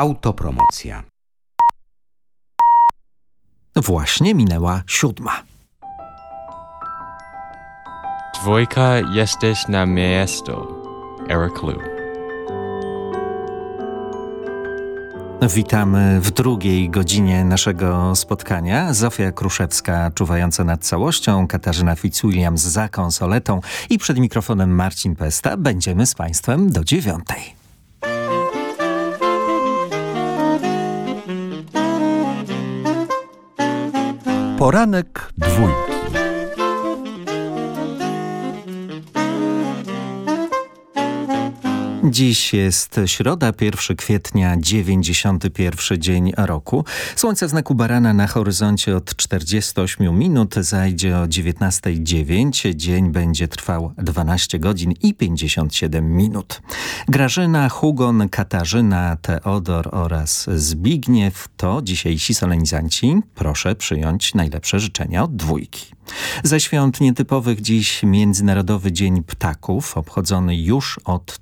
Autopromocja. Właśnie minęła siódma. Dwójka jesteś na miasto. Eric Lu. Witamy w drugiej godzinie naszego spotkania. Zofia Kruszewska czuwająca nad całością, Katarzyna Fitzwilliams za konsoletą i przed mikrofonem Marcin Pesta. Będziemy z Państwem do dziewiątej. Poranek dwójki. Dziś jest środa, 1 kwietnia, 91 dzień roku. Słońce znaku barana na horyzoncie od 48 minut zajdzie o 19.09. Dzień będzie trwał 12 godzin i 57 minut. Grażyna, Hugon, Katarzyna, Teodor oraz Zbigniew to dzisiejsi solenizanci. Proszę przyjąć najlepsze życzenia od dwójki. Ze świąt nietypowych dziś Międzynarodowy Dzień Ptaków, obchodzony już od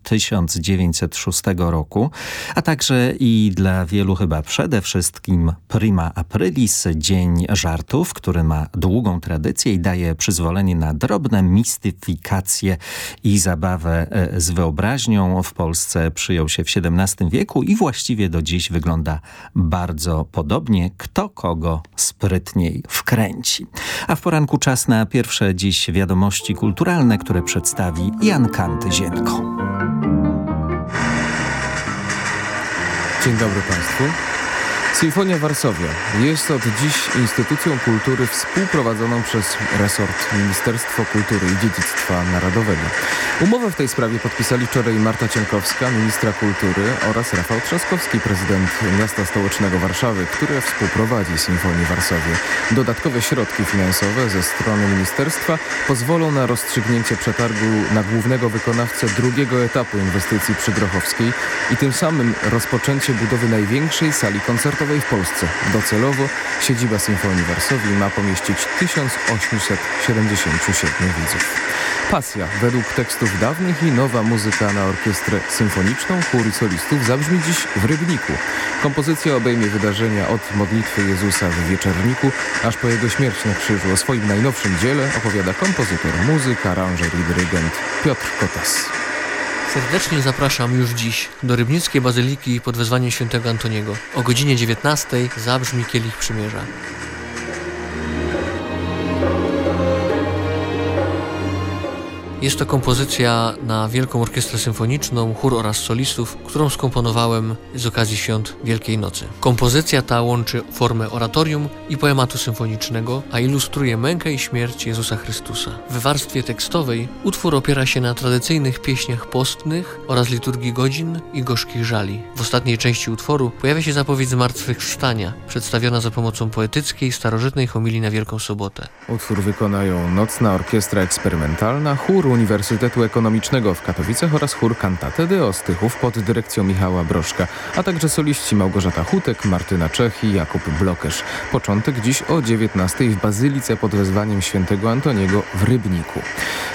1906 roku, a także i dla wielu chyba przede wszystkim Prima Aprilis, Dzień Żartów, który ma długą tradycję i daje przyzwolenie na drobne mistyfikacje i zabawę e, z wyobraźnią. W Polsce przyjął się w XVII wieku i właściwie do dziś wygląda bardzo podobnie. Kto kogo sprytniej wkręci. A w poranku czas na pierwsze dziś wiadomości kulturalne, które przedstawi Jan Kanty-Zienko. Dzień dobry Państwu. Sinfonia Warszawia jest od dziś instytucją kultury współprowadzoną przez resort Ministerstwo Kultury i Dziedzictwa Narodowego. Umowę w tej sprawie podpisali wczoraj Marta Cienkowska, ministra kultury oraz Rafał Trzaskowski, prezydent miasta stołecznego Warszawy, które współprowadzi Sinfonię Warszawie. Dodatkowe środki finansowe ze strony ministerstwa pozwolą na rozstrzygnięcie przetargu na głównego wykonawcę drugiego etapu inwestycji przy Grochowskiej i tym samym rozpoczęcie budowy największej sali koncertowej w Polsce. Docelowo siedziba Sinfonii Warszawi ma pomieścić 1877 widzów. Pasja według tekstów dawnych i nowa muzyka na orkiestrę symfoniczną, chór solistów zabrzmi dziś w Rybniku. Kompozycja obejmie wydarzenia od modlitwy Jezusa w Wieczerniku, aż po jego śmierć na krzyżu. O swoim najnowszym dziele opowiada kompozytor, muzyk, aranżer i dyrygent Piotr Kotas. Serdecznie zapraszam już dziś do Rybnickiej Bazyliki pod wezwaniem świętego Antoniego. O godzinie 19 zabrzmi Kielich Przymierza. Jest to kompozycja na Wielką Orkiestrę Symfoniczną, chór oraz solistów, którą skomponowałem z okazji świąt Wielkiej Nocy. Kompozycja ta łączy formę oratorium i poematu symfonicznego, a ilustruje mękę i śmierć Jezusa Chrystusa. W warstwie tekstowej utwór opiera się na tradycyjnych pieśniach postnych oraz liturgii godzin i gorzkich żali. W ostatniej części utworu pojawia się zapowiedź zmartwychwstania, przedstawiona za pomocą poetyckiej, starożytnej homilii na Wielką Sobotę. Utwór wykonają Nocna Orkiestra Eksperymentalna, chór Uniwersytetu Ekonomicznego w Katowicach oraz chór Cantate de Ostychów pod dyrekcją Michała Broszka, a także soliści Małgorzata Hutek, Martyna Czech i Jakub Blokesz. Początek dziś o 19 w Bazylice pod wezwaniem świętego Antoniego w Rybniku.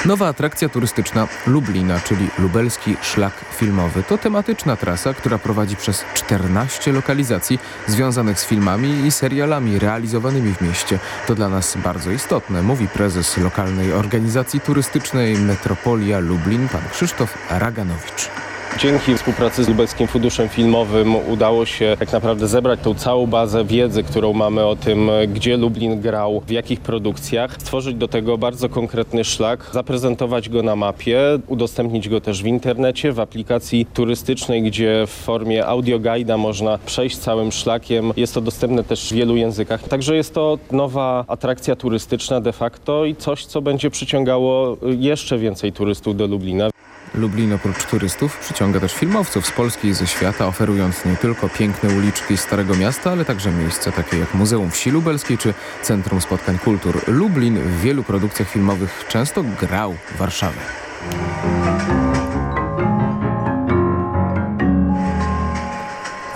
Nowa atrakcja turystyczna Lublina, czyli Lubelski Szlak Filmowy. To tematyczna trasa, która prowadzi przez 14 lokalizacji związanych z filmami i serialami realizowanymi w mieście. To dla nas bardzo istotne, mówi prezes lokalnej organizacji turystycznej Metropolia Lublin, pan Krzysztof Raganowicz. Dzięki współpracy z Lubelskim Funduszem Filmowym udało się tak naprawdę zebrać tą całą bazę wiedzy, którą mamy o tym, gdzie Lublin grał, w jakich produkcjach, stworzyć do tego bardzo konkretny szlak, zaprezentować go na mapie, udostępnić go też w internecie, w aplikacji turystycznej, gdzie w formie audioguida można przejść całym szlakiem. Jest to dostępne też w wielu językach. Także jest to nowa atrakcja turystyczna de facto i coś, co będzie przyciągało jeszcze więcej turystów do Lublina. Lublin oprócz turystów przyciąga też filmowców z Polski i ze świata, oferując nie tylko piękne uliczki Starego Miasta, ale także miejsca takie jak Muzeum Wsi Lubelskiej czy Centrum Spotkań Kultur. Lublin w wielu produkcjach filmowych często grał Warszawę.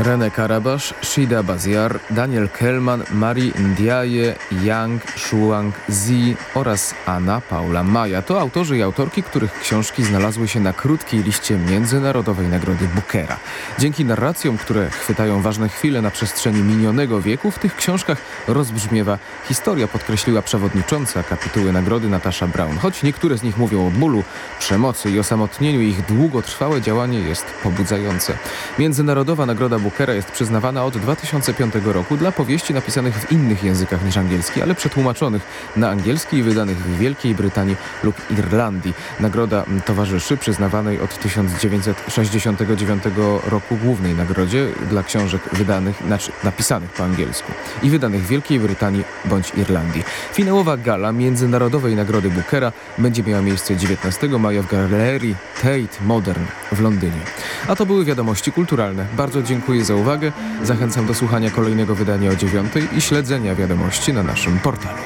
René Karabasz, Shida Baziar, Daniel Kellman, Marie Ndiaye, Yang Shuang Zi oraz Anna Paula Maja. To autorzy i autorki, których książki znalazły się na krótkiej liście Międzynarodowej Nagrody Bookera. Dzięki narracjom, które chwytają ważne chwile na przestrzeni minionego wieku, w tych książkach rozbrzmiewa historia, podkreśliła przewodnicząca kapituły nagrody Natasza Brown. Choć niektóre z nich mówią o bólu, przemocy i osamotnieniu, ich długotrwałe działanie jest pobudzające. Międzynarodowa Nagroda Bookera jest przyznawana od 2005 roku dla powieści napisanych w innych językach niż angielski, ale przetłumaczonych na angielski i wydanych w Wielkiej Brytanii lub Irlandii. Nagroda towarzyszy przyznawanej od 1969 roku głównej nagrodzie dla książek wydanych, znaczy napisanych po angielsku i wydanych w Wielkiej Brytanii bądź Irlandii. Finałowa gala Międzynarodowej Nagrody Bookera będzie miała miejsce 19 maja w galerii Tate Modern w Londynie. A to były wiadomości kulturalne. Bardzo dziękuję za uwagę. Zachęcam do słuchania kolejnego wydania o dziewiątej i śledzenia wiadomości na naszym portalu.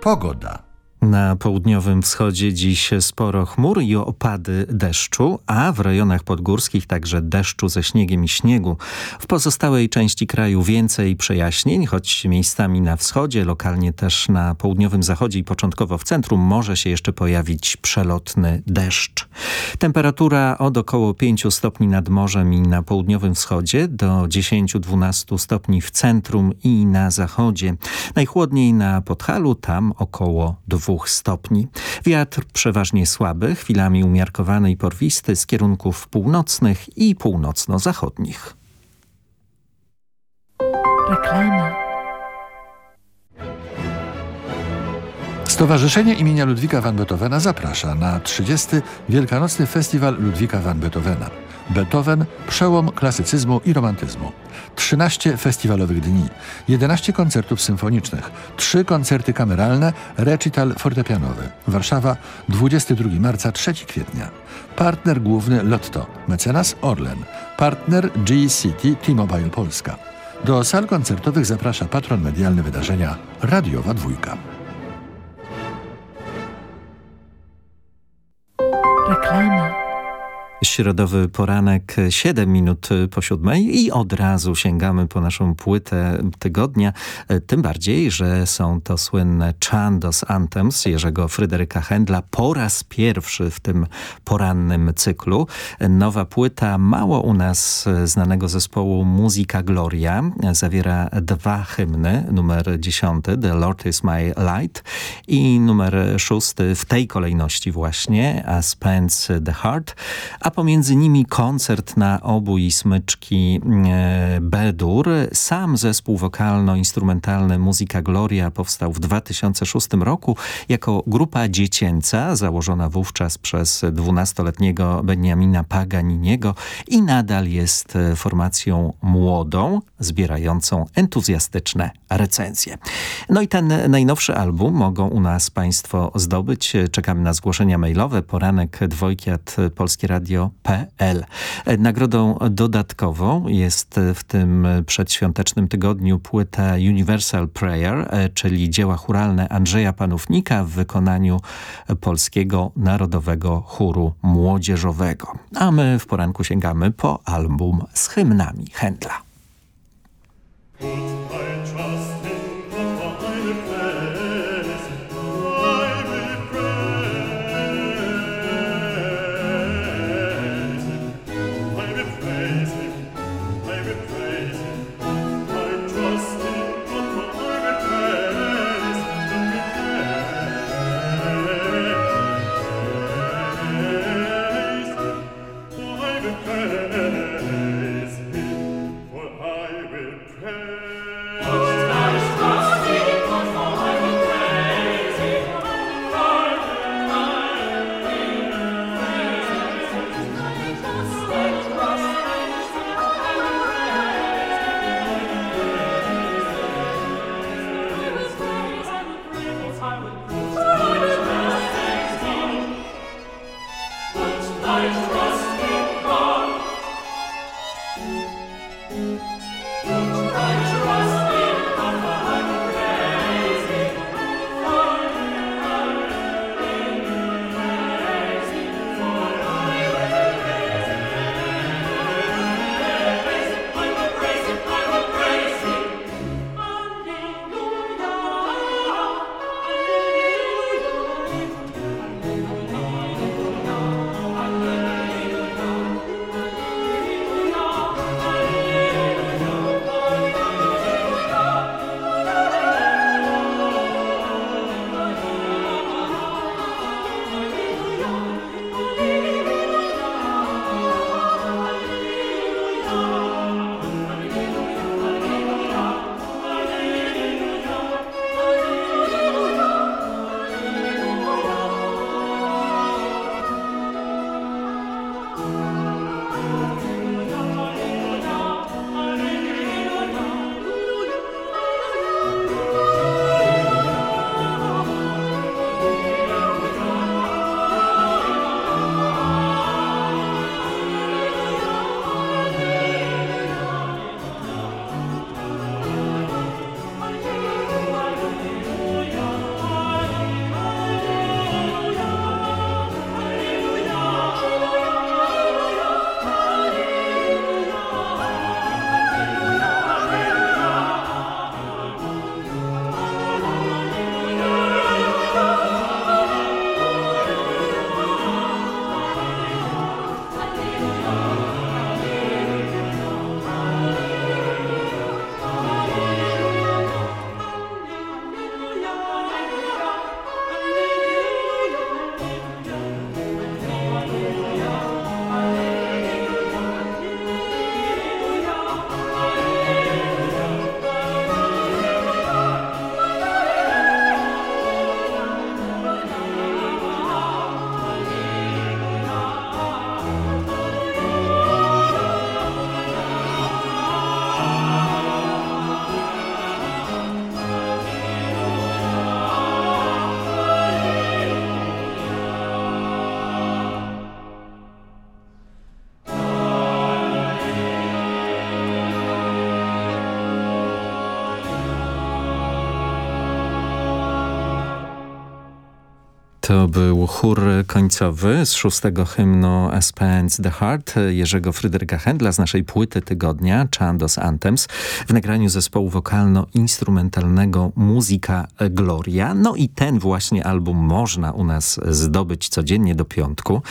Pogoda. Na południowym wschodzie dziś sporo chmur i opady deszczu, a w rejonach podgórskich także deszczu ze śniegiem i śniegu. W pozostałej części kraju więcej przejaśnień, choć miejscami na wschodzie, lokalnie też na południowym zachodzie i początkowo w centrum może się jeszcze pojawić przelotny deszcz. Temperatura od około 5 stopni nad morzem i na południowym wschodzie do 10-12 stopni w centrum i na zachodzie. Najchłodniej na Podhalu, tam około 2 stopni. Wiatr przeważnie słaby, chwilami umiarkowany i porwisty z kierunków północnych i północno-zachodnich. Reklama. Stowarzyszenie imienia Ludwika van Beethovena zaprasza na 30. Wielkanocny Festiwal Ludwika van Beethovena. Beethoven – przełom klasycyzmu i romantyzmu. 13 festiwalowych dni, 11 koncertów symfonicznych, 3 koncerty kameralne, recital fortepianowy. Warszawa, 22 marca, 3 kwietnia. Partner główny Lotto, mecenas Orlen, partner G-City T-Mobile Polska. Do sal koncertowych zaprasza patron medialny wydarzenia Radiowa Dwójka. Środowy poranek 7 minut po siódmej i od razu sięgamy po naszą płytę tygodnia. Tym bardziej, że są to słynne Chandos Anthems Jerzego Fryderyka Händla po raz pierwszy w tym porannym cyklu. Nowa płyta mało u nas znanego zespołu Muzyka Gloria zawiera dwa hymny. Numer dziesiąty The Lord is my light i numer szósty w tej kolejności właśnie A Spence the Heart, a pomiędzy nimi koncert na obój smyczki e, Bedur. Sam zespół wokalno-instrumentalny Muzyka Gloria powstał w 2006 roku jako grupa dziecięca założona wówczas przez dwunastoletniego Beniamina Paganiniego i nadal jest e, formacją młodą, zbierającą entuzjastyczne recenzje. No i ten najnowszy album mogą u nas Państwo zdobyć. Czekamy na zgłoszenia mailowe. Poranek dwojkiat Polskie Radio.pl. Nagrodą dodatkową jest w tym przedświątecznym tygodniu płyta Universal Prayer, czyli dzieła churalne Andrzeja Panównika w wykonaniu Polskiego Narodowego Chóru Młodzieżowego. A my w poranku sięgamy po album z hymnami Händla. For To był chór końcowy z szóstego hymnu Spans the Heart Jerzego Fryderyka Händla z naszej płyty tygodnia Chandos Anthems w nagraniu zespołu wokalno-instrumentalnego Muzyka Gloria. No i ten właśnie album można u nas zdobyć codziennie do piątku.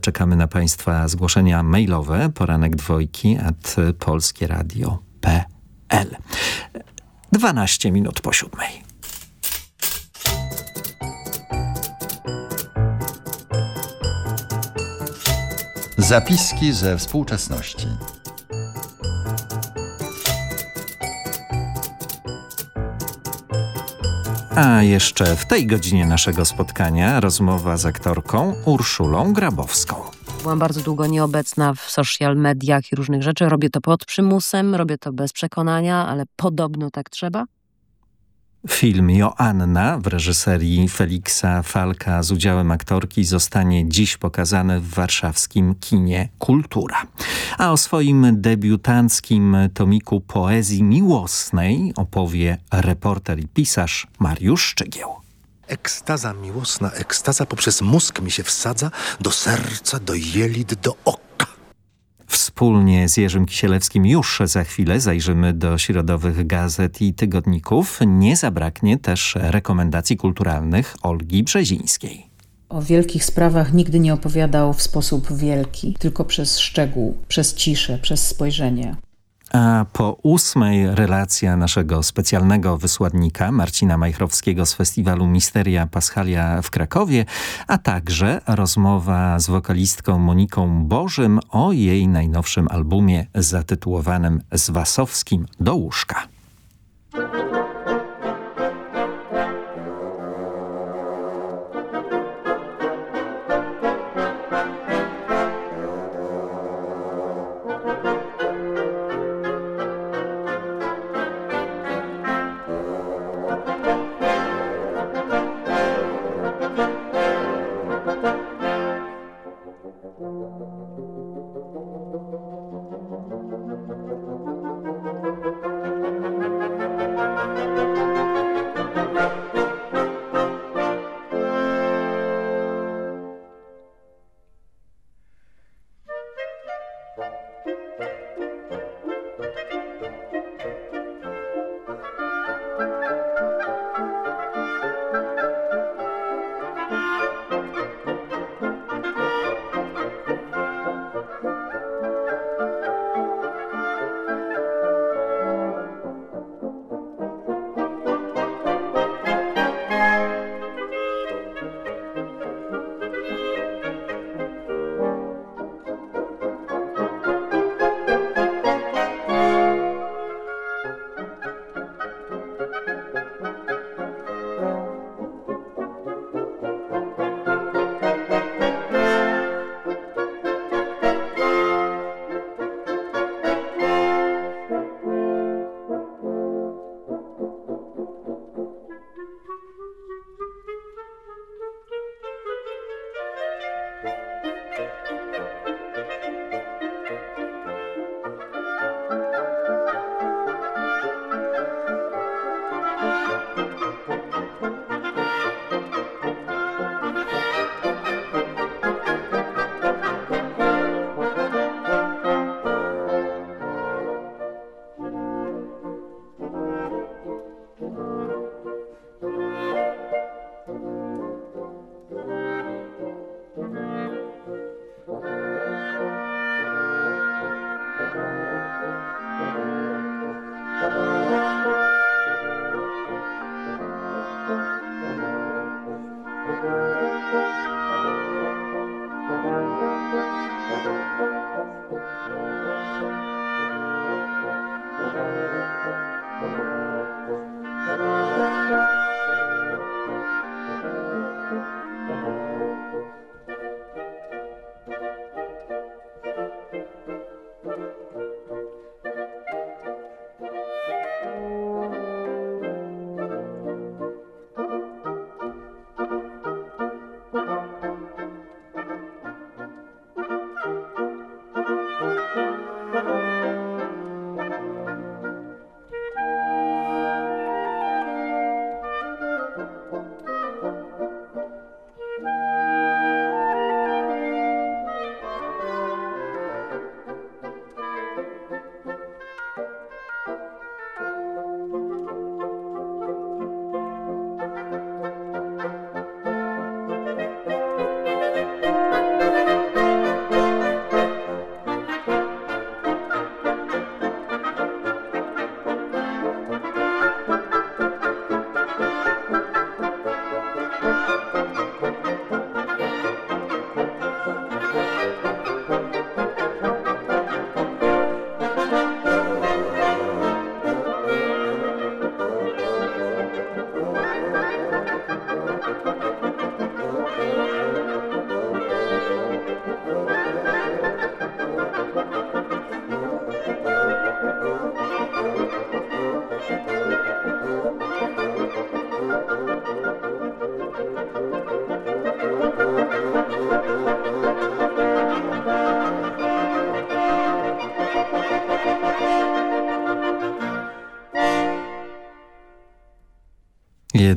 Czekamy na Państwa zgłoszenia mailowe poranek dwojki at polskieradio.pl 12 minut po siódmej. Zapiski ze współczesności. A jeszcze w tej godzinie naszego spotkania rozmowa z aktorką Urszulą Grabowską. Byłam bardzo długo nieobecna w social mediach i różnych rzeczy. Robię to pod przymusem, robię to bez przekonania, ale podobno tak trzeba. Film Joanna w reżyserii Feliksa Falka z udziałem aktorki zostanie dziś pokazany w warszawskim kinie Kultura. A o swoim debiutanckim tomiku poezji miłosnej opowie reporter i pisarz Mariusz Szczygieł. Ekstaza miłosna, ekstaza poprzez mózg mi się wsadza do serca, do jelit, do oka. Wspólnie z Jerzym Kisielewskim już za chwilę zajrzymy do środowych gazet i tygodników. Nie zabraknie też rekomendacji kulturalnych Olgi Brzezińskiej. O wielkich sprawach nigdy nie opowiadał w sposób wielki, tylko przez szczegół, przez ciszę, przez spojrzenie. A po ósmej relacja naszego specjalnego wysłannika Marcina Majchrowskiego z festiwalu Misteria Paschalia w Krakowie, a także rozmowa z wokalistką Moniką Bożym o jej najnowszym albumie zatytułowanym Z Wasowskim do łóżka.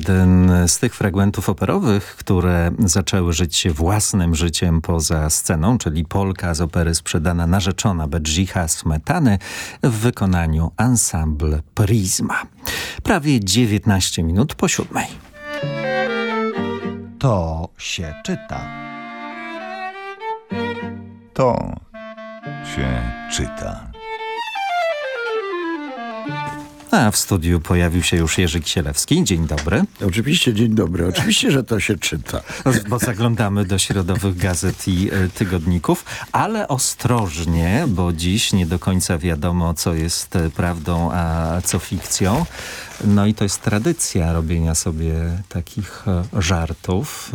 Jeden z tych fragmentów operowych, które zaczęły żyć własnym życiem poza sceną, czyli Polka z opery Sprzedana narzeczona Bedrzicha Smetany w wykonaniu ensemble Prisma. Prawie 19 minut po siódmej. To się czyta. To się czyta. A w studiu pojawił się już Jerzy Kisielewski. Dzień dobry. Oczywiście, dzień dobry. Oczywiście, że to się czyta. Bo zaglądamy do środowych gazet i y, tygodników, ale ostrożnie, bo dziś nie do końca wiadomo, co jest y, prawdą, a co fikcją. No i to jest tradycja robienia sobie takich y, żartów.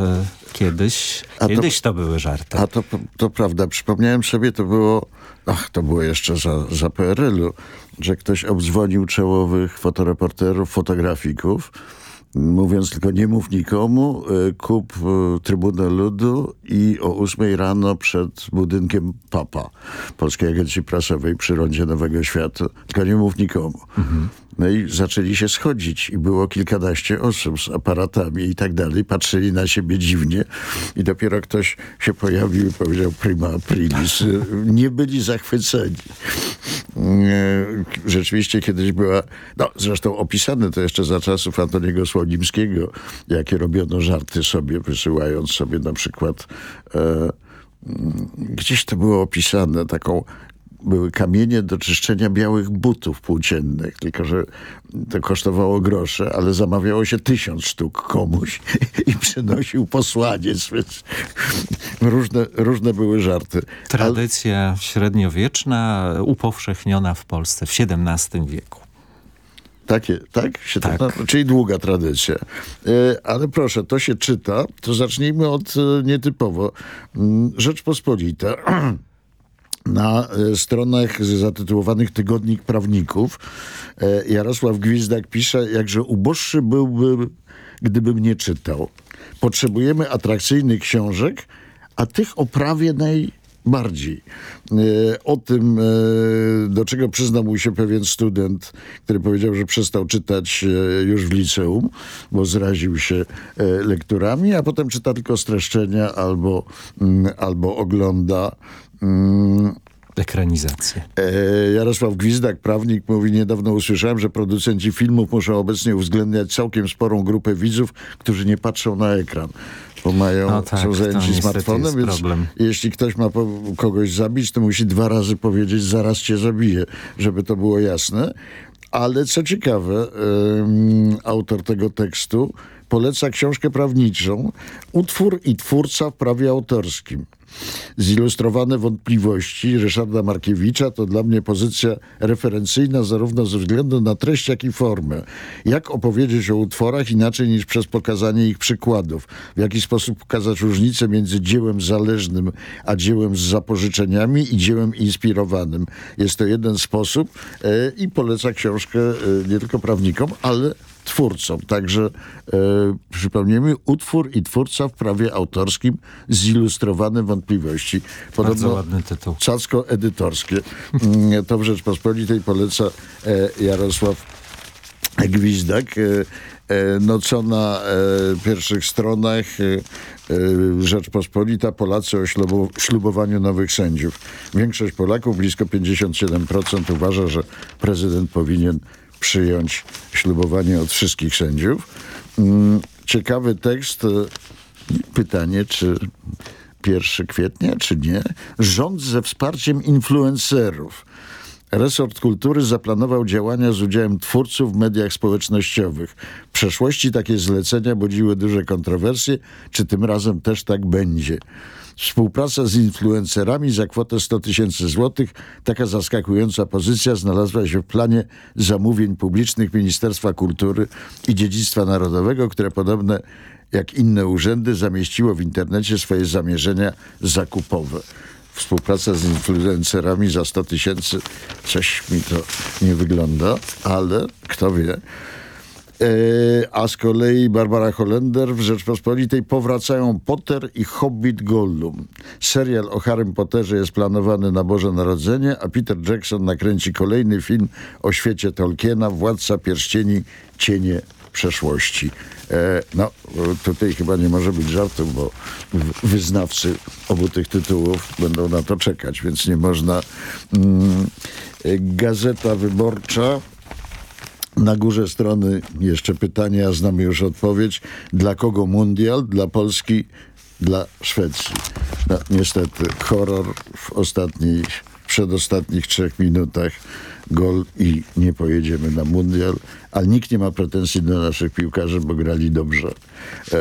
Kiedyś, to, kiedyś to były żarty. A to, to prawda. Przypomniałem sobie, to było, ach, to było jeszcze za, za PRL-u, że ktoś obdzwonił czołowych fotoreporterów, fotografików, mówiąc tylko nie mów nikomu, e, kup e, Trybunę Ludu i o ósmej rano przed budynkiem PAPA, Polskiej Agencji Prasowej przy Rondzie Nowego Świata, tylko nie mów nikomu. Mhm. No i zaczęli się schodzić i było kilkanaście osób z aparatami i tak dalej. Patrzyli na siebie dziwnie i dopiero ktoś się pojawił i powiedział prima aprilis. Nie byli zachwyceni. Rzeczywiście kiedyś była, no zresztą opisane to jeszcze za czasów Antoniego Słonimskiego, jakie robiono żarty sobie, wysyłając sobie na przykład e, gdzieś to było opisane taką były kamienie do czyszczenia białych butów płóciennych, tylko że to kosztowało grosze, ale zamawiało się tysiąc sztuk komuś i przynosił posłaniec, więc różne, różne były żarty. Tradycja ale... średniowieczna, upowszechniona w Polsce w XVII wieku. Takie, tak? Tak. To, czyli długa tradycja. E, ale proszę, to się czyta, to zacznijmy od e, nietypowo. Mm, Rzeczpospolita na e, stronach zatytułowanych Tygodnik Prawników e, Jarosław Gwizdak pisze, jakże uboższy byłby, gdybym nie czytał. Potrzebujemy atrakcyjnych książek, a tych o prawie najbardziej. E, o tym, do czego przyznał mu się pewien student, który powiedział, że przestał czytać już w liceum, bo zraził się lekturami, a potem czyta tylko streszczenia albo, mm, albo ogląda Mm. Ekranizację. E, Jarosław Gwizdak, prawnik, mówi, niedawno usłyszałem, że producenci filmów muszą obecnie uwzględniać całkiem sporą grupę widzów, którzy nie patrzą na ekran bo mają, no tak, są zajęci smartfonem, więc problem. jeśli ktoś ma kogoś zabić, to musi dwa razy powiedzieć, zaraz cię zabiję, żeby to było jasne. Ale co ciekawe, autor tego tekstu poleca książkę prawniczą Utwór i twórca w prawie autorskim. Zilustrowane wątpliwości Ryszarda Markiewicza to dla mnie pozycja referencyjna zarówno ze względu na treść, jak i formę. Jak opowiedzieć o utworach inaczej niż przez pokazanie ich przykładów? W jaki sposób pokazać różnicę między dziełem zależnym, a dziełem z zapożyczeniami i dziełem inspirowanym? Jest to jeden sposób e, i poleca książkę e, nie tylko prawnikom, ale twórcom. Także e, przypomnijmy, utwór i twórca w prawie autorskim zilustrowane wątpliwości. Podobno Bardzo ładny tytuł. Cacko-edytorskie. Mm, to w Rzeczpospolitej poleca e, Jarosław Gwizdak. E, e no co na e, pierwszych stronach e, Rzeczpospolita Polacy o ślubu, ślubowaniu nowych sędziów. Większość Polaków, blisko 57% uważa, że prezydent powinien przyjąć ślubowanie od wszystkich sędziów. Mm, ciekawy tekst. E, pytanie, czy 1 kwietnia, czy nie? Rząd ze wsparciem influencerów. Resort Kultury zaplanował działania z udziałem twórców w mediach społecznościowych. W przeszłości takie zlecenia budziły duże kontrowersje. Czy tym razem też tak będzie? Współpraca z influencerami za kwotę 100 tysięcy złotych. Taka zaskakująca pozycja znalazła się w planie zamówień publicznych Ministerstwa Kultury i Dziedzictwa Narodowego, które podobne jak inne urzędy zamieściło w internecie swoje zamierzenia zakupowe współpraca z influencerami za 100 tysięcy, coś mi to nie wygląda, ale kto wie. E, a z kolei Barbara Holender w Rzeczpospolitej powracają Potter i Hobbit Gollum. Serial o Harrym Potterze jest planowany na Boże Narodzenie, a Peter Jackson nakręci kolejny film o świecie Tolkiena, Władca Pierścieni, Cienie przeszłości. E, no, tutaj chyba nie może być żartu, bo wyznawcy obu tych tytułów będą na to czekać, więc nie można. Mm, Gazeta Wyborcza. Na górze strony jeszcze pytanie, a znamy już odpowiedź. Dla kogo mundial? Dla Polski, dla Szwecji. No, niestety, horror w ostatnich, przedostatnich trzech minutach gol i nie pojedziemy na mundial, ale nikt nie ma pretensji do naszych piłkarzy, bo grali dobrze. E,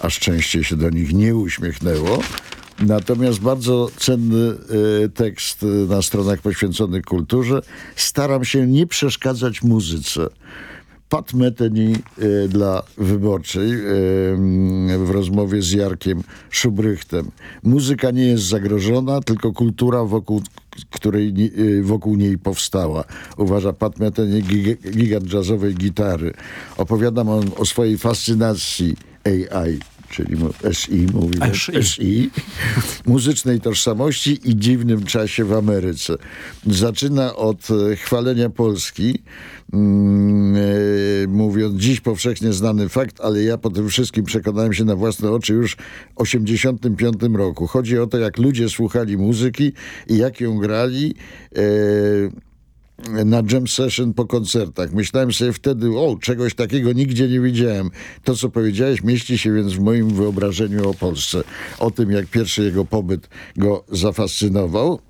a szczęście się do nich nie uśmiechnęło. Natomiast bardzo cenny e, tekst na stronach poświęconych kulturze. Staram się nie przeszkadzać muzyce. Pat Meteni e, dla Wyborczej e, w rozmowie z Jarkiem Szubrychtem. Muzyka nie jest zagrożona, tylko kultura, wokół której e, wokół niej powstała. Uważa Pat Meteni gigant jazzowej gitary. Opowiadam on o swojej fascynacji AI czyli SI, mówimy SI. SI, muzycznej tożsamości i dziwnym czasie w Ameryce. Zaczyna od chwalenia Polski, mówiąc, dziś powszechnie znany fakt, ale ja po tym wszystkim przekonałem się na własne oczy już w 85 roku. Chodzi o to, jak ludzie słuchali muzyki i jak ją grali. E, na jam session po koncertach. Myślałem sobie wtedy, o, czegoś takiego nigdzie nie widziałem. To, co powiedziałeś, mieści się więc w moim wyobrażeniu o Polsce. O tym, jak pierwszy jego pobyt go zafascynował.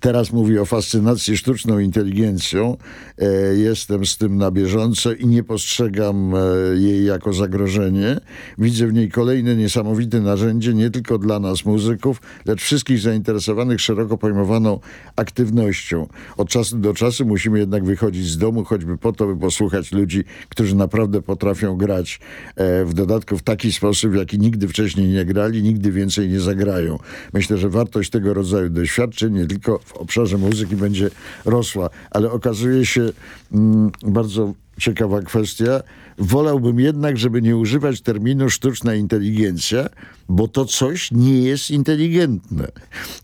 Teraz mówi o fascynacji sztuczną inteligencją. E, jestem z tym na bieżąco i nie postrzegam e, jej jako zagrożenie. Widzę w niej kolejne niesamowite narzędzie nie tylko dla nas muzyków, lecz wszystkich zainteresowanych szeroko pojmowaną aktywnością. Od czasu do czasu musimy jednak wychodzić z domu, choćby po to, by posłuchać ludzi, którzy naprawdę potrafią grać. E, w dodatku w taki sposób, w jaki nigdy wcześniej nie grali, nigdy więcej nie zagrają. Myślę, że wartość tego rodzaju doświadczeń nie tylko w obszarze muzyki będzie rosła, ale okazuje się mm, bardzo ciekawa kwestia. Wolałbym jednak, żeby nie używać terminu sztuczna inteligencja, bo to coś nie jest inteligentne.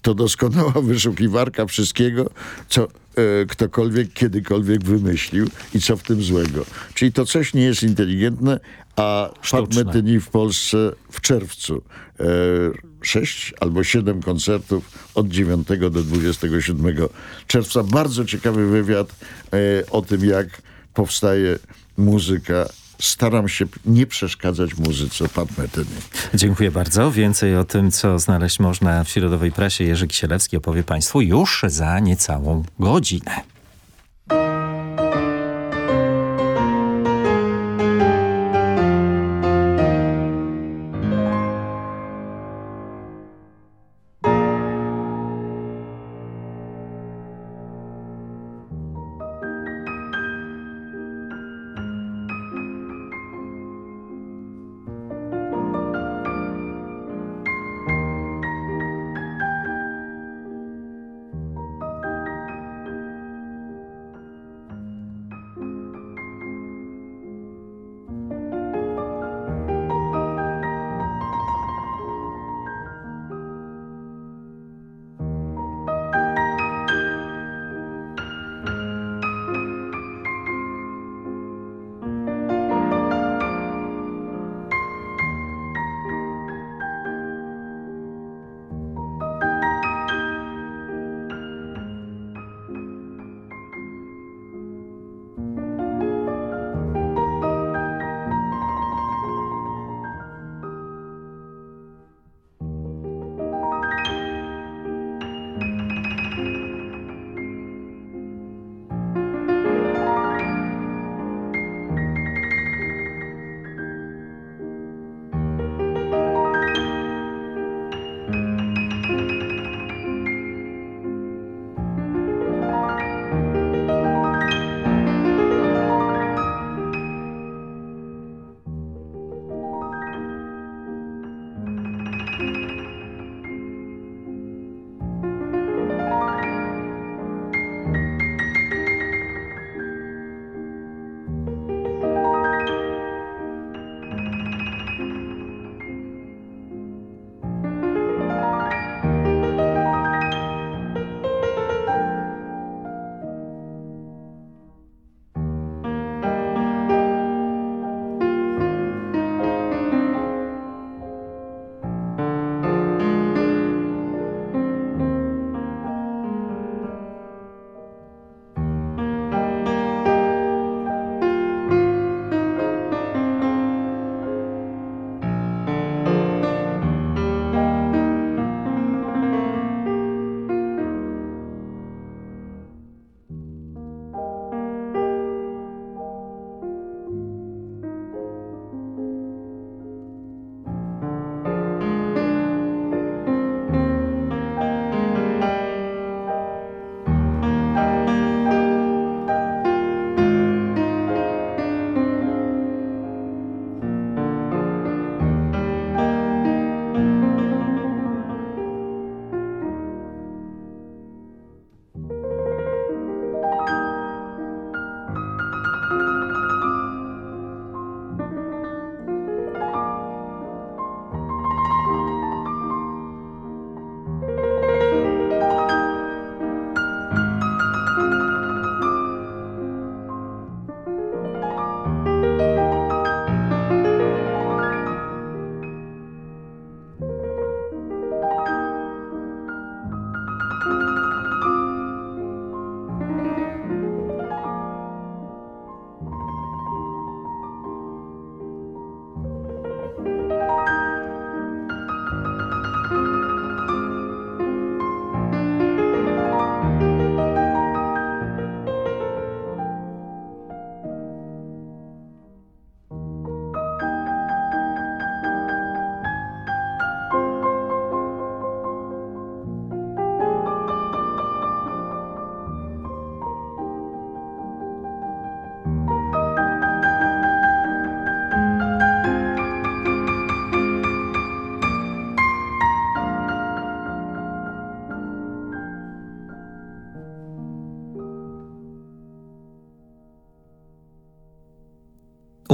To doskonała wyszukiwarka wszystkiego, co e, ktokolwiek kiedykolwiek wymyślił i co w tym złego. Czyli to coś nie jest inteligentne, a Pat Metheny w Polsce w czerwcu e, 6 albo 7 koncertów od 9 do 27 czerwca. Bardzo ciekawy wywiad e, o tym, jak powstaje muzyka staram się nie przeszkadzać muzyce Pat. Dziękuję bardzo. Więcej o tym, co znaleźć można w środowej prasie Jerzy Kisielewski opowie Państwu już za niecałą godzinę.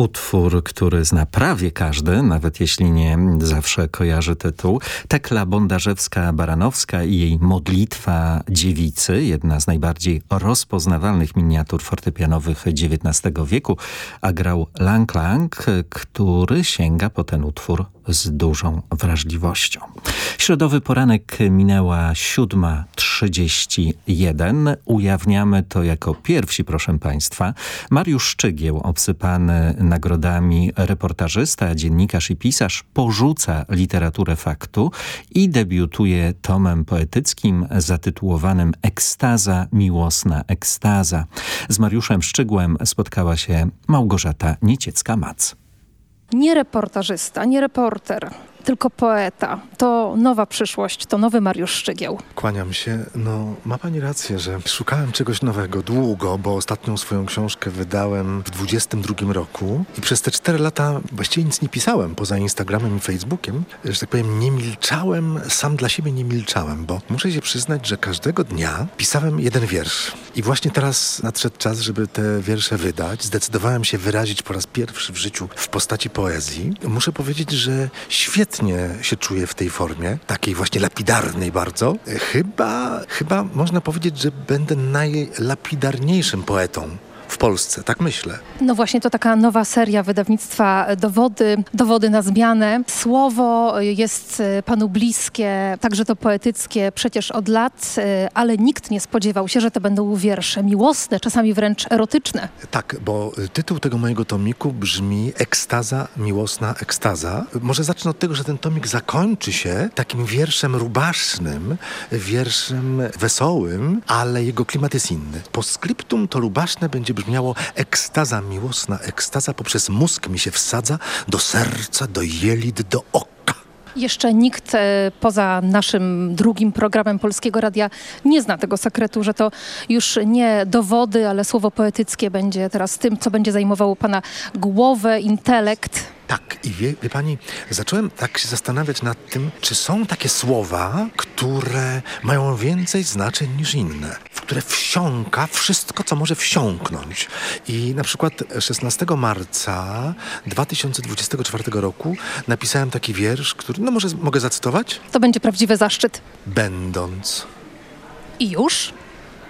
Utwór, który zna prawie każdy, nawet jeśli nie zawsze kojarzy tytuł. Tekla Bondarzewska-Baranowska i jej Modlitwa Dziewicy, jedna z najbardziej rozpoznawalnych miniatur fortepianowych XIX wieku, a grał Lang Lang, który sięga po ten utwór z dużą wrażliwością. Środowy poranek minęła 7.31. Ujawniamy to jako pierwsi, proszę Państwa. Mariusz Szczygieł, obsypany nagrodami reportażysta, dziennikarz i pisarz, porzuca literaturę faktu i debiutuje tomem poetyckim zatytułowanym Ekstaza, miłosna ekstaza. Z Mariuszem Szczygłem spotkała się Małgorzata Nieciecka-Mac. Nie reportażysta, nie reporter, tylko poeta. To nowa przyszłość, to nowy Mariusz Szczygieł. Kłaniam się. No, ma pani rację, że szukałem czegoś nowego długo, bo ostatnią swoją książkę wydałem w 22 roku i przez te 4 lata właściwie nic nie pisałem poza Instagramem i Facebookiem. Że tak powiem, nie milczałem, sam dla siebie nie milczałem, bo muszę się przyznać, że każdego dnia pisałem jeden wiersz. I właśnie teraz nadszedł czas, żeby te wiersze wydać. Zdecydowałem się wyrazić po raz pierwszy w życiu w postaci poezji. Muszę powiedzieć, że świetnie świetnie się czuję w tej formie, takiej właśnie lapidarnej bardzo. Chyba, chyba można powiedzieć, że będę najlapidarniejszym poetą w Polsce, tak myślę. No właśnie, to taka nowa seria wydawnictwa Dowody, Dowody na zmianę. Słowo jest e, panu bliskie, także to poetyckie przecież od lat, e, ale nikt nie spodziewał się, że to będą wiersze miłosne, czasami wręcz erotyczne. Tak, bo tytuł tego mojego tomiku brzmi Ekstaza, miłosna ekstaza. Może zacznę od tego, że ten tomik zakończy się takim wierszem rubasznym, wierszem wesołym, ale jego klimat jest inny. Po skryptum to rubaszne będzie brzmiało ekstaza miłosna, ekstaza poprzez mózg mi się wsadza do serca, do jelit, do oka. Jeszcze nikt e, poza naszym drugim programem Polskiego Radia nie zna tego sekretu, że to już nie dowody, ale słowo poetyckie będzie teraz tym, co będzie zajmowało Pana głowę, intelekt. Tak, i wie, wie, pani, zacząłem tak się zastanawiać nad tym, czy są takie słowa, które mają więcej znaczeń niż inne, w które wsiąka wszystko, co może wsiąknąć. I na przykład 16 marca 2024 roku napisałem taki wiersz, który, no może mogę zacytować? To będzie prawdziwy zaszczyt. Będąc. I już?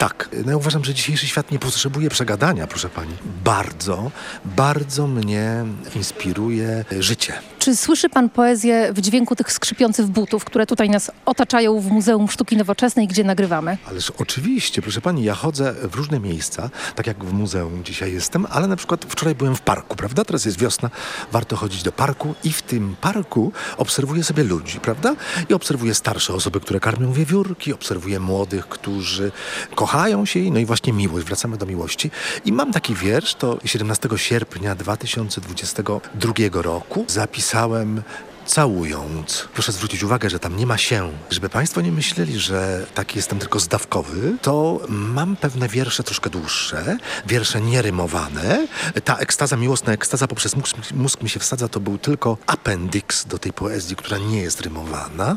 Tak, no ja uważam, że dzisiejszy świat nie potrzebuje przegadania, proszę pani. Bardzo, bardzo mnie inspiruje życie. Czy słyszy pan poezję w dźwięku tych skrzypiących butów, które tutaj nas otaczają w Muzeum Sztuki Nowoczesnej, gdzie nagrywamy? Ależ oczywiście, proszę pani, ja chodzę w różne miejsca, tak jak w muzeum dzisiaj jestem, ale na przykład wczoraj byłem w parku, prawda? Teraz jest wiosna, warto chodzić do parku i w tym parku obserwuję sobie ludzi, prawda? I obserwuję starsze osoby, które karmią wiewiórki, obserwuję młodych, którzy kochają się, no i właśnie miłość, wracamy do miłości. I mam taki wiersz, to 17 sierpnia 2022 roku zapisałem całując. Proszę zwrócić uwagę, że tam nie ma się. Żeby Państwo nie myśleli, że taki jestem tylko zdawkowy, to mam pewne wiersze troszkę dłuższe, wiersze nierymowane. Ta ekstaza, miłosna ekstaza poprzez mózg, mózg mi się wsadza, to był tylko appendix do tej poezji, która nie jest rymowana.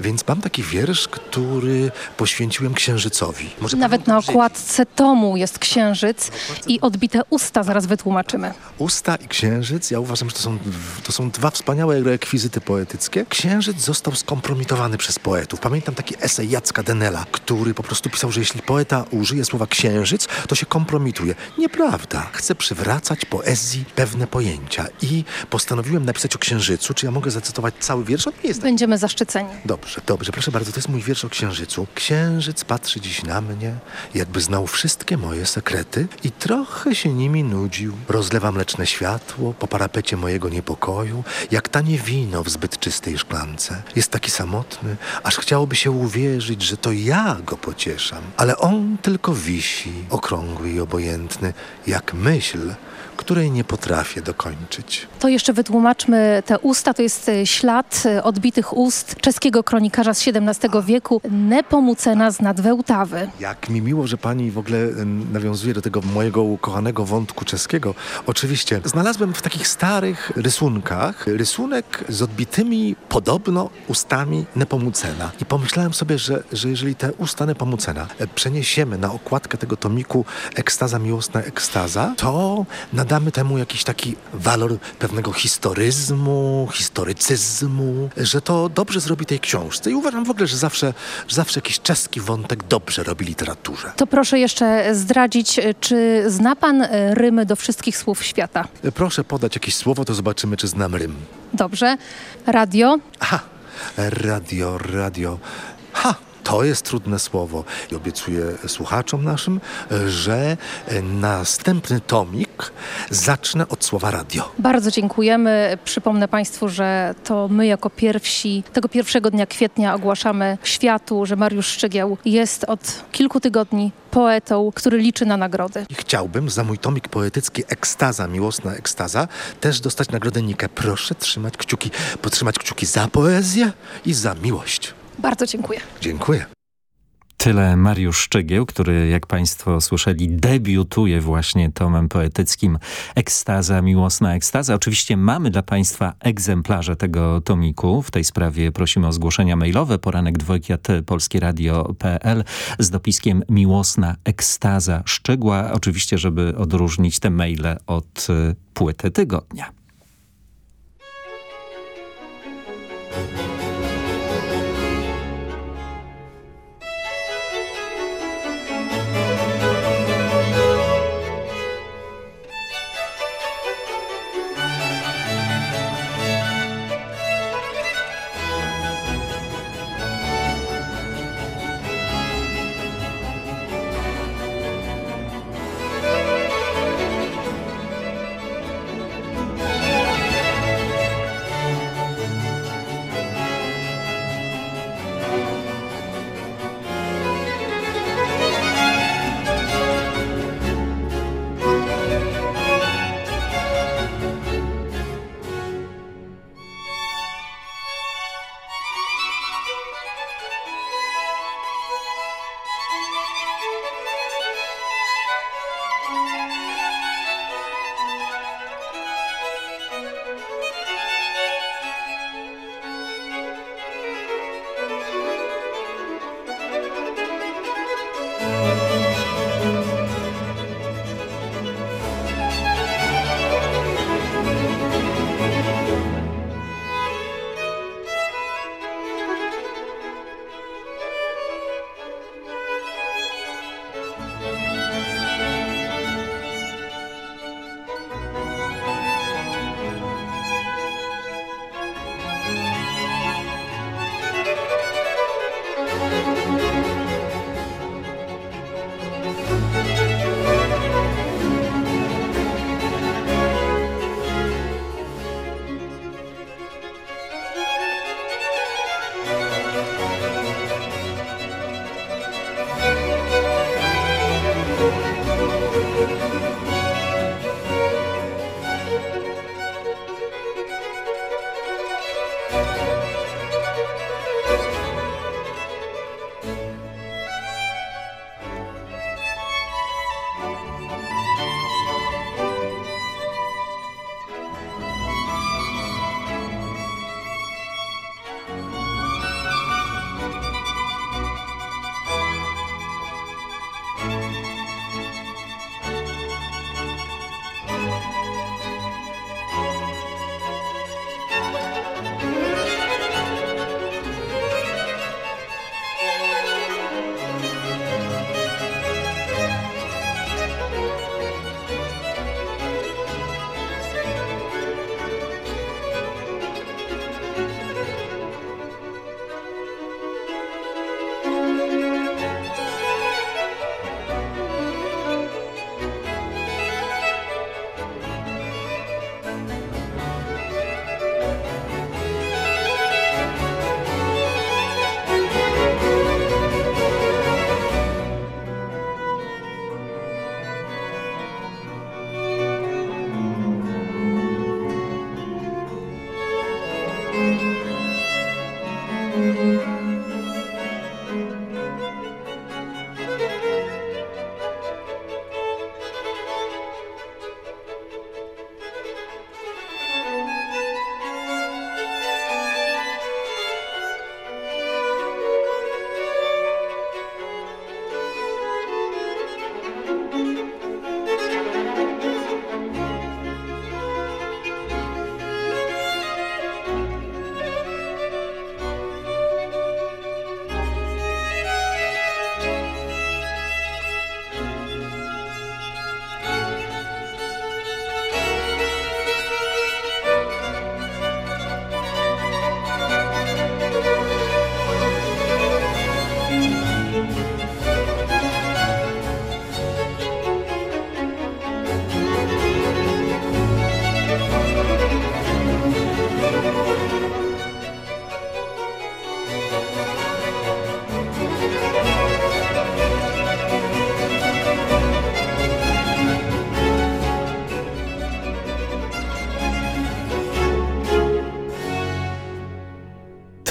Więc mam taki wiersz, który poświęciłem księżycowi. Może Nawet na okładce tomu jest księżyc i odbite usta zaraz wytłumaczymy. Usta i księżyc, ja uważam, że to są, to są dwa wspaniałe rekwizyty poetyckie. Księżyc został skompromitowany przez poetów. Pamiętam taki esej Jacka Denela, który po prostu pisał, że jeśli poeta użyje słowa księżyc, to się kompromituje. Nieprawda. Chcę przywracać poezji pewne pojęcia i postanowiłem napisać o księżycu. Czy ja mogę zacytować cały wiersz? On nie jest Będziemy zaszczyceni. Dobrze, dobrze. Proszę bardzo, to jest mój wiersz o księżycu. Księżyc patrzy dziś na mnie, jakby znał wszystkie moje sekrety i trochę się nimi nudził. Rozlewa mleczne światło po parapecie mojego niepokoju, jak tanie wino w zbyt czystej szklance. Jest taki samotny, aż chciałoby się uwierzyć, że to ja go pocieszam. Ale on tylko wisi, okrągły i obojętny, jak myśl, której nie potrafię dokończyć. To jeszcze wytłumaczmy te usta. To jest e, ślad e, odbitych ust czeskiego kronikarza z XVII wieku Nepomucena z Nadwełtawy. Jak mi miło, że pani w ogóle nawiązuje do tego mojego ukochanego wątku czeskiego. Oczywiście znalazłem w takich starych rysunkach rysunek z odbitymi podobno ustami Nepomucena. I pomyślałem sobie, że, że jeżeli te usta Nepomucena e, przeniesiemy na okładkę tego tomiku Ekstaza Miłosna Ekstaza, to na nadamy temu jakiś taki walor pewnego historyzmu, historycyzmu, że to dobrze zrobi tej książce. I uważam w ogóle, że zawsze, że zawsze jakiś czeski wątek dobrze robi literaturze. To proszę jeszcze zdradzić, czy zna pan e, rymy do wszystkich słów świata? Proszę podać jakieś słowo, to zobaczymy, czy znam rym. Dobrze. Radio, Aha, radio, radio. Ha! To jest trudne słowo i obiecuję słuchaczom naszym, że następny tomik zacznę od słowa radio. Bardzo dziękujemy. Przypomnę Państwu, że to my jako pierwsi tego pierwszego dnia kwietnia ogłaszamy światu, że Mariusz Szczygieł jest od kilku tygodni poetą, który liczy na nagrody. I chciałbym za mój tomik poetycki Ekstaza, miłosna ekstaza, też dostać nagrodę Nikę. Proszę trzymać kciuki, potrzymać kciuki za poezję i za miłość. Bardzo dziękuję. Dziękuję. Tyle Mariusz Szczegieł, który jak państwo słyszeli debiutuje właśnie tomem poetyckim Ekstaza, miłosna ekstaza. Oczywiście mamy dla państwa egzemplarze tego tomiku. W tej sprawie prosimy o zgłoszenia mailowe poranek dwojki at polskieradio.pl z dopiskiem miłosna ekstaza szczegła. Oczywiście, żeby odróżnić te maile od y, płyty tygodnia.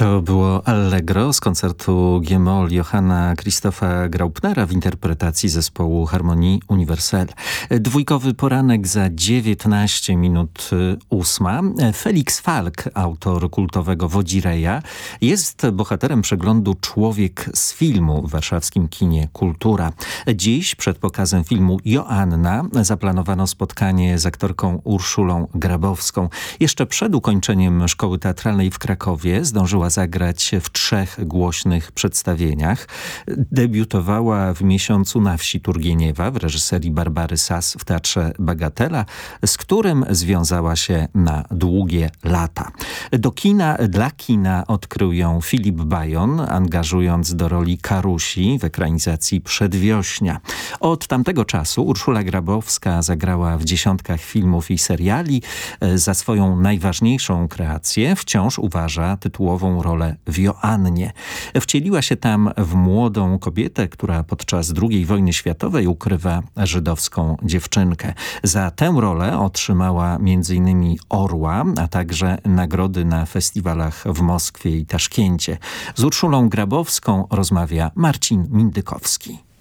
To było Allegro z koncertu G-moll Johanna Christofa Graupnera w interpretacji zespołu Harmonii Universelle. Dwójkowy poranek za 19 minut ósma. Felix Falk, autor kultowego Wodzireja, jest bohaterem przeglądu Człowiek z filmu w warszawskim kinie Kultura. Dziś przed pokazem filmu Joanna zaplanowano spotkanie z aktorką Urszulą Grabowską. Jeszcze przed ukończeniem szkoły teatralnej w Krakowie zdążyła zagrać w trzech głośnych przedstawieniach. Debiutowała w miesiącu na wsi Turgieniewa w reżyserii Barbary Sas w Teatrze Bagatela, z którym związała się na długie lata. Do kina, dla kina odkrył ją Filip Bajon, angażując do roli Karusi w ekranizacji Przedwiośnia. Od tamtego czasu Urszula Grabowska zagrała w dziesiątkach filmów i seriali. Za swoją najważniejszą kreację wciąż uważa tytułową rolę w Joannie. Wcieliła się tam w młodą kobietę, która podczas II wojny światowej ukrywa żydowską dziewczynkę. Za tę rolę otrzymała m.in. Orła, a także nagrody na festiwalach w Moskwie i Taszkencie. Z Urszulą Grabowską rozmawia Marcin Mindykowski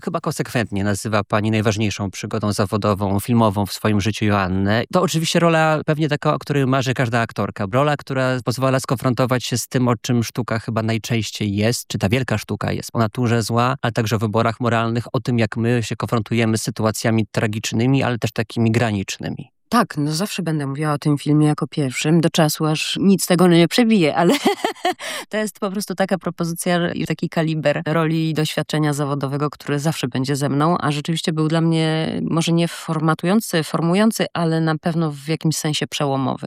chyba konsekwentnie nazywa pani najważniejszą przygodą zawodową, filmową w swoim życiu Joannę. To oczywiście rola pewnie taka, o której marzy każda aktorka. Rola, która pozwala skonfrontować się z tym, o czym sztuka chyba najczęściej jest, czy ta wielka sztuka jest o naturze zła, ale także o wyborach moralnych, o tym, jak my się konfrontujemy z sytuacjami tragicznymi, ale też takimi granicznymi. Tak, no zawsze będę mówiła o tym filmie jako pierwszym, do czasu aż nic tego nie przebije, ale to jest po prostu taka propozycja i taki kaliber roli i doświadczenia zawodowego, który zawsze będzie ze mną, a rzeczywiście był dla mnie może nie formatujący, formujący, ale na pewno w jakimś sensie przełomowy.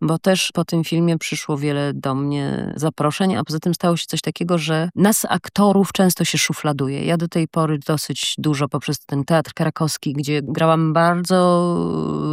Bo też po tym filmie przyszło wiele do mnie zaproszeń, a poza tym stało się coś takiego, że nas aktorów często się szufladuje. Ja do tej pory dosyć dużo poprzez ten teatr krakowski, gdzie grałam bardzo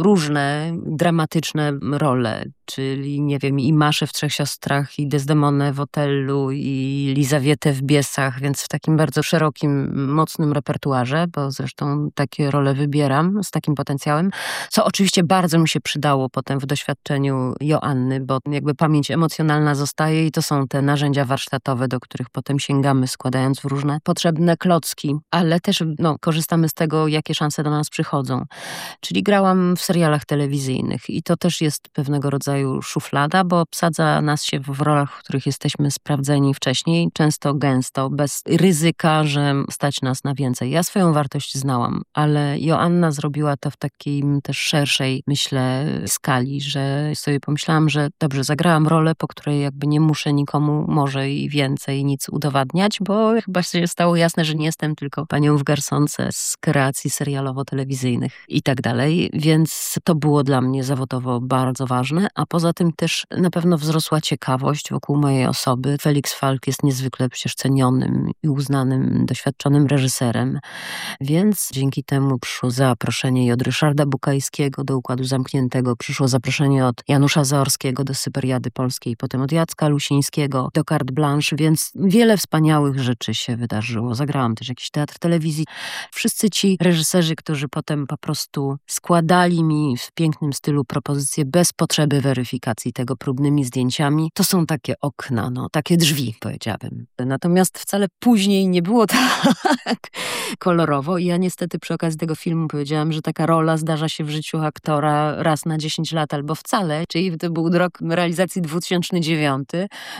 różne różne dramatyczne role, czyli nie wiem, i Maszę w Trzech Siostrach, i Desdemonę w Otellu, i Lizawietę w Biesach, więc w takim bardzo szerokim, mocnym repertuarze, bo zresztą takie role wybieram z takim potencjałem, co oczywiście bardzo mi się przydało potem w doświadczeniu Joanny, bo jakby pamięć emocjonalna zostaje i to są te narzędzia warsztatowe, do których potem sięgamy, składając w różne potrzebne klocki, ale też no, korzystamy z tego, jakie szanse do nas przychodzą. Czyli grałam w serialach serialach telewizyjnych. I to też jest pewnego rodzaju szuflada, bo obsadza nas się w rolach, w których jesteśmy sprawdzeni wcześniej, często gęsto, bez ryzyka, że stać nas na więcej. Ja swoją wartość znałam, ale Joanna zrobiła to w takim też szerszej, myślę, skali, że sobie pomyślałam, że dobrze, zagrałam rolę, po której jakby nie muszę nikomu może i więcej nic udowadniać, bo chyba się stało jasne, że nie jestem tylko panią w garsonce z kreacji serialowo-telewizyjnych i tak dalej, więc to było dla mnie zawodowo bardzo ważne, a poza tym też na pewno wzrosła ciekawość wokół mojej osoby. Felix Falk jest niezwykle przecież cenionym i uznanym, doświadczonym reżyserem, więc dzięki temu przyszło zaproszenie od Ryszarda Bukajskiego do Układu Zamkniętego, przyszło zaproszenie od Janusza Zaorskiego do Syberiady Polskiej, potem od Jacka Lusińskiego do Carte Blanche, więc wiele wspaniałych rzeczy się wydarzyło. Zagrałam też jakiś teatr telewizji. Wszyscy ci reżyserzy, którzy potem po prostu składali mi w pięknym stylu propozycje bez potrzeby weryfikacji tego próbnymi zdjęciami. To są takie okna, no, takie drzwi, powiedziałabym. Natomiast wcale później nie było tak kolorowo i ja niestety przy okazji tego filmu powiedziałam, że taka rola zdarza się w życiu aktora raz na 10 lat albo wcale, czyli to był rok realizacji 2009.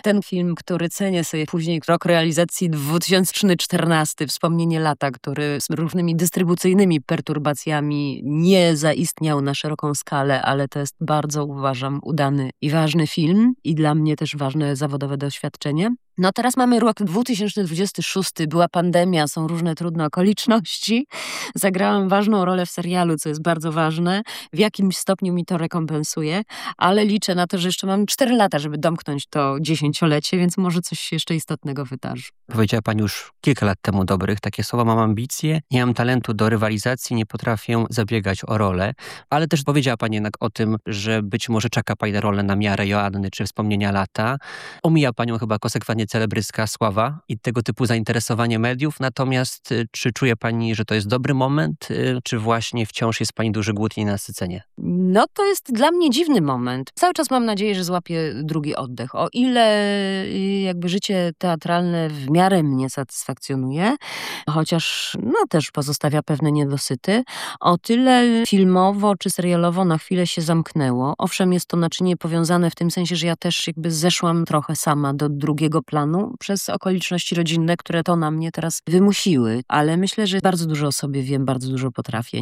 Ten film, który cenię sobie później, rok realizacji 2014, wspomnienie lata, który z różnymi dystrybucyjnymi perturbacjami nie zaistniał na szeroką skalę, ale to jest bardzo, uważam, udany i ważny film i dla mnie też ważne zawodowe doświadczenie. No teraz mamy rok 2026, była pandemia, są różne trudne okoliczności. Zagrałam ważną rolę w serialu, co jest bardzo ważne. W jakimś stopniu mi to rekompensuje, ale liczę na to, że jeszcze mam 4 lata, żeby domknąć to dziesięciolecie, więc może coś się jeszcze istotnego wydarzy. Powiedziała pani już kilka lat temu dobrych takie słowa, mam ambicje, nie mam talentu do rywalizacji, nie potrafię zabiegać o rolę, ale też powiedziała pani jednak o tym, że być może czeka pani na rolę na miarę Joanny, czy wspomnienia lata. Omija panią chyba konsekwentnie nie celebrycka sława i tego typu zainteresowanie mediów. Natomiast y, czy czuje pani, że to jest dobry moment, y, czy właśnie wciąż jest pani duży głód i nasycenie? No to jest dla mnie dziwny moment. Cały czas mam nadzieję, że złapię drugi oddech. O ile y, jakby życie teatralne w miarę mnie satysfakcjonuje, chociaż no też pozostawia pewne niedosyty, o tyle filmowo czy serialowo na chwilę się zamknęło. Owszem, jest to naczynie powiązane w tym sensie, że ja też jakby zeszłam trochę sama do drugiego planu przez okoliczności rodzinne, które to na mnie teraz wymusiły. Ale myślę, że bardzo dużo o sobie wiem, bardzo dużo potrafię.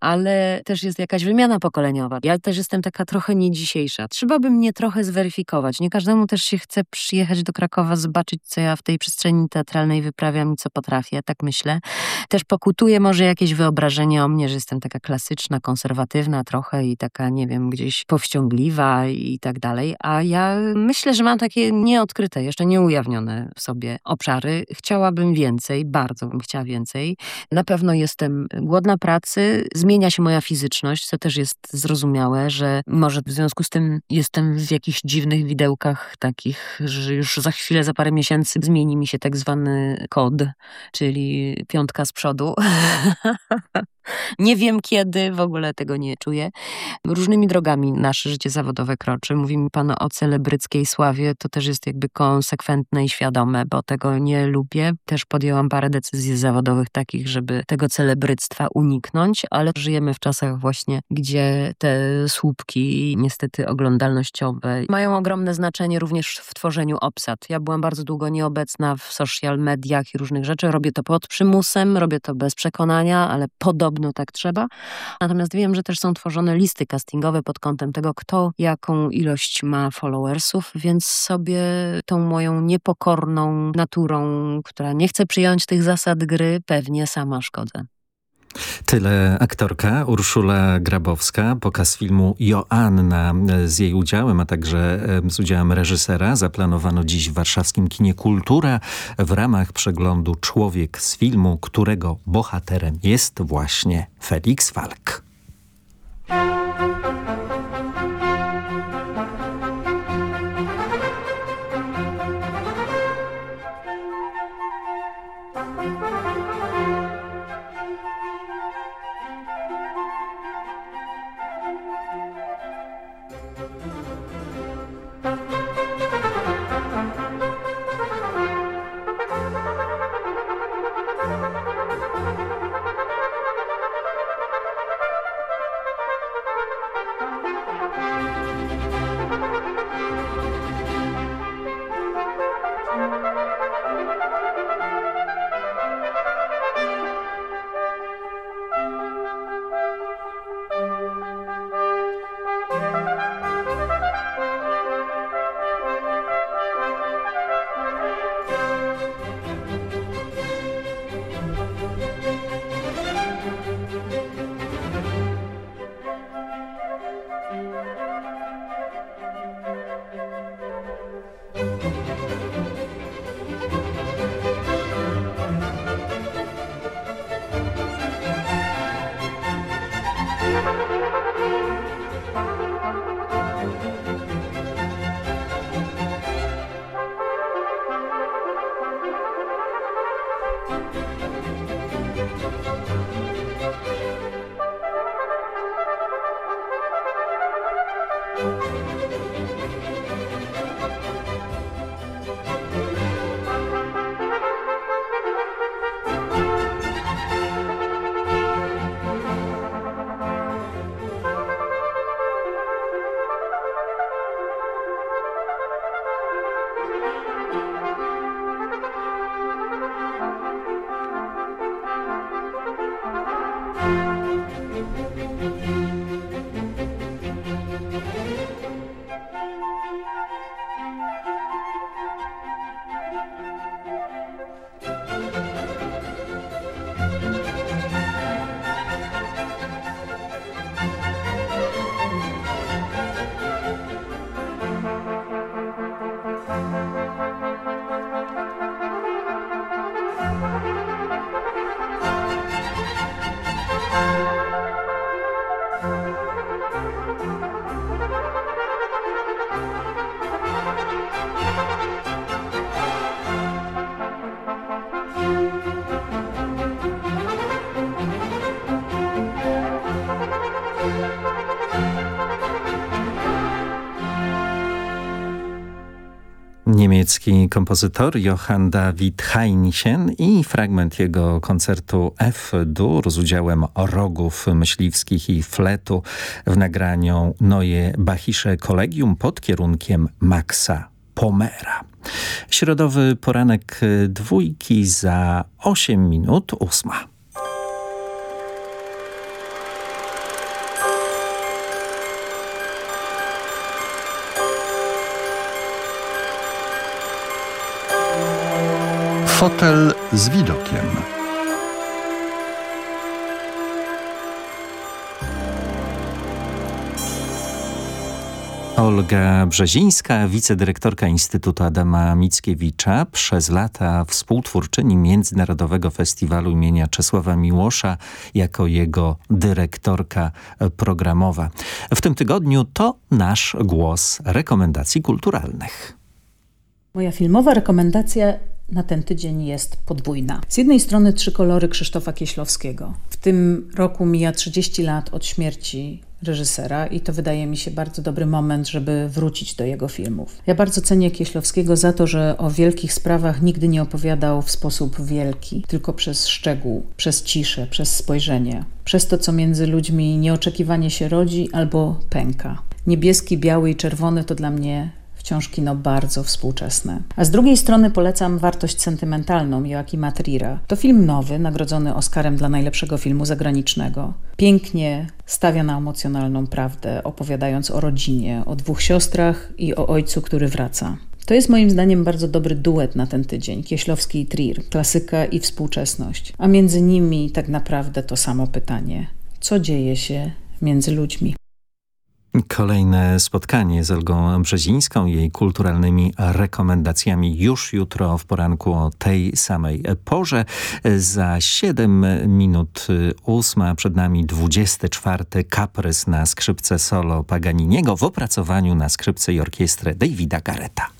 Ale też jest jakaś wymiana pokoleniowa. Ja też jestem taka trochę nie dzisiejsza. Trzeba by mnie trochę zweryfikować. Nie każdemu też się chce przyjechać do Krakowa, zobaczyć, co ja w tej przestrzeni teatralnej wyprawiam i co potrafię, tak myślę. Też pokutuje może jakieś wyobrażenie o mnie, że jestem taka klasyczna, konserwatywna trochę i taka, nie wiem, gdzieś powściągliwa i tak dalej. A ja myślę, że mam takie nieodkryte, jeszcze nieujawnione w sobie obszary. Chciałabym więcej, bardzo bym chciała więcej. Na pewno jestem głodna pracy, zmienia się moja fizyczność, co też jest zrozumiałe, że może w związku z tym jestem w jakichś dziwnych widełkach takich, że już za chwilę, za parę miesięcy zmieni mi się tak zwany kod, czyli piątka z przodu. Nie wiem kiedy, w ogóle tego nie czuję. Różnymi drogami nasze życie zawodowe kroczy. Mówi mi pan o celebryckiej sławie, to też jest jakby konsekwentne i świadome, bo tego nie lubię. Też podjęłam parę decyzji zawodowych takich, żeby tego celebryctwa uniknąć, ale żyjemy w czasach właśnie, gdzie te słupki, niestety oglądalnościowe, mają ogromne znaczenie również w tworzeniu obsad. Ja byłam bardzo długo nieobecna w social mediach i różnych rzeczy. Robię to pod przymusem, robię to bez przekonania, ale podobnie podobno tak trzeba. Natomiast wiem, że też są tworzone listy castingowe pod kątem tego, kto jaką ilość ma followersów, więc sobie tą moją niepokorną naturą, która nie chce przyjąć tych zasad gry, pewnie sama szkodzę. Tyle aktorka Urszula Grabowska. Pokaz filmu Joanna z jej udziałem, a także z udziałem reżysera zaplanowano dziś w warszawskim kinie Kultura w ramach przeglądu Człowiek z filmu, którego bohaterem jest właśnie Felix Falk. Niemiecki kompozytor Johann David Heinchen i fragment jego koncertu F-dur z udziałem rogów myśliwskich i fletu w nagraniu Neue Bachische Collegium pod kierunkiem Maxa Pomera. Środowy poranek dwójki za 8 minut ósma. Fotel z widokiem. Olga Brzezińska, wicedyrektorka Instytutu Adama Mickiewicza, przez lata współtwórczyni Międzynarodowego Festiwalu imienia Czesława Miłosza jako jego dyrektorka programowa. W tym tygodniu to nasz głos rekomendacji kulturalnych. Moja filmowa rekomendacja na ten tydzień jest podwójna. Z jednej strony trzy kolory Krzysztofa Kieślowskiego. W tym roku mija 30 lat od śmierci reżysera i to wydaje mi się bardzo dobry moment, żeby wrócić do jego filmów. Ja bardzo cenię Kieślowskiego za to, że o wielkich sprawach nigdy nie opowiadał w sposób wielki, tylko przez szczegół, przez ciszę, przez spojrzenie, przez to, co między ludźmi nieoczekiwanie się rodzi albo pęka. Niebieski, biały i czerwony to dla mnie wciąż kino bardzo współczesne. A z drugiej strony polecam Wartość sentymentalną Joachima Trira. To film nowy, nagrodzony Oscarem dla najlepszego filmu zagranicznego. Pięknie stawia na emocjonalną prawdę, opowiadając o rodzinie, o dwóch siostrach i o ojcu, który wraca. To jest moim zdaniem bardzo dobry duet na ten tydzień. Kieślowski i Trier, klasyka i współczesność. A między nimi tak naprawdę to samo pytanie. Co dzieje się między ludźmi? Kolejne spotkanie z Olgą Brzezińską i jej kulturalnymi rekomendacjami już jutro w poranku o tej samej porze. Za 7 minut ósma przed nami 24 kaprys na skrzypce solo Paganiniego w opracowaniu na skrzypce i orkiestrę Davida Gareta.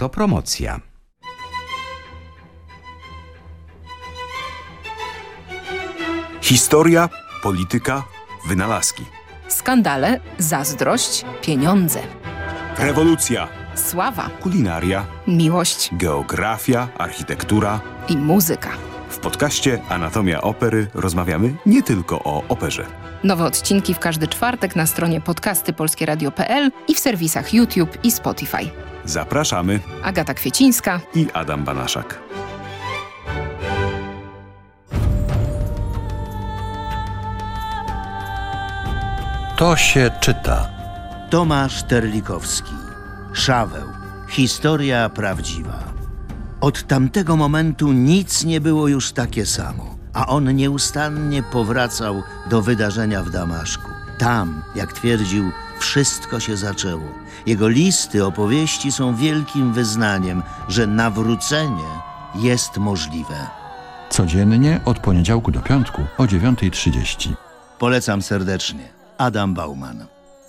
Autopromocja. Historia, polityka, wynalazki. Skandale, zazdrość, pieniądze. Rewolucja, Sława, kulinaria, miłość geografia, architektura. i muzyka. W podcaście Anatomia Opery rozmawiamy nie tylko o operze. Nowe odcinki w każdy czwartek na stronie podcasty.polskieradio.pl i w serwisach YouTube i Spotify. Zapraszamy Agata Kwiecińska i Adam Banaszak. To się czyta. Tomasz Terlikowski. Szaweł. Historia prawdziwa. Od tamtego momentu nic nie było już takie samo, a on nieustannie powracał do wydarzenia w Damaszku. Tam, jak twierdził, wszystko się zaczęło. Jego listy, opowieści są wielkim wyznaniem, że nawrócenie jest możliwe. Codziennie od poniedziałku do piątku o 9.30. Polecam serdecznie. Adam Bauman.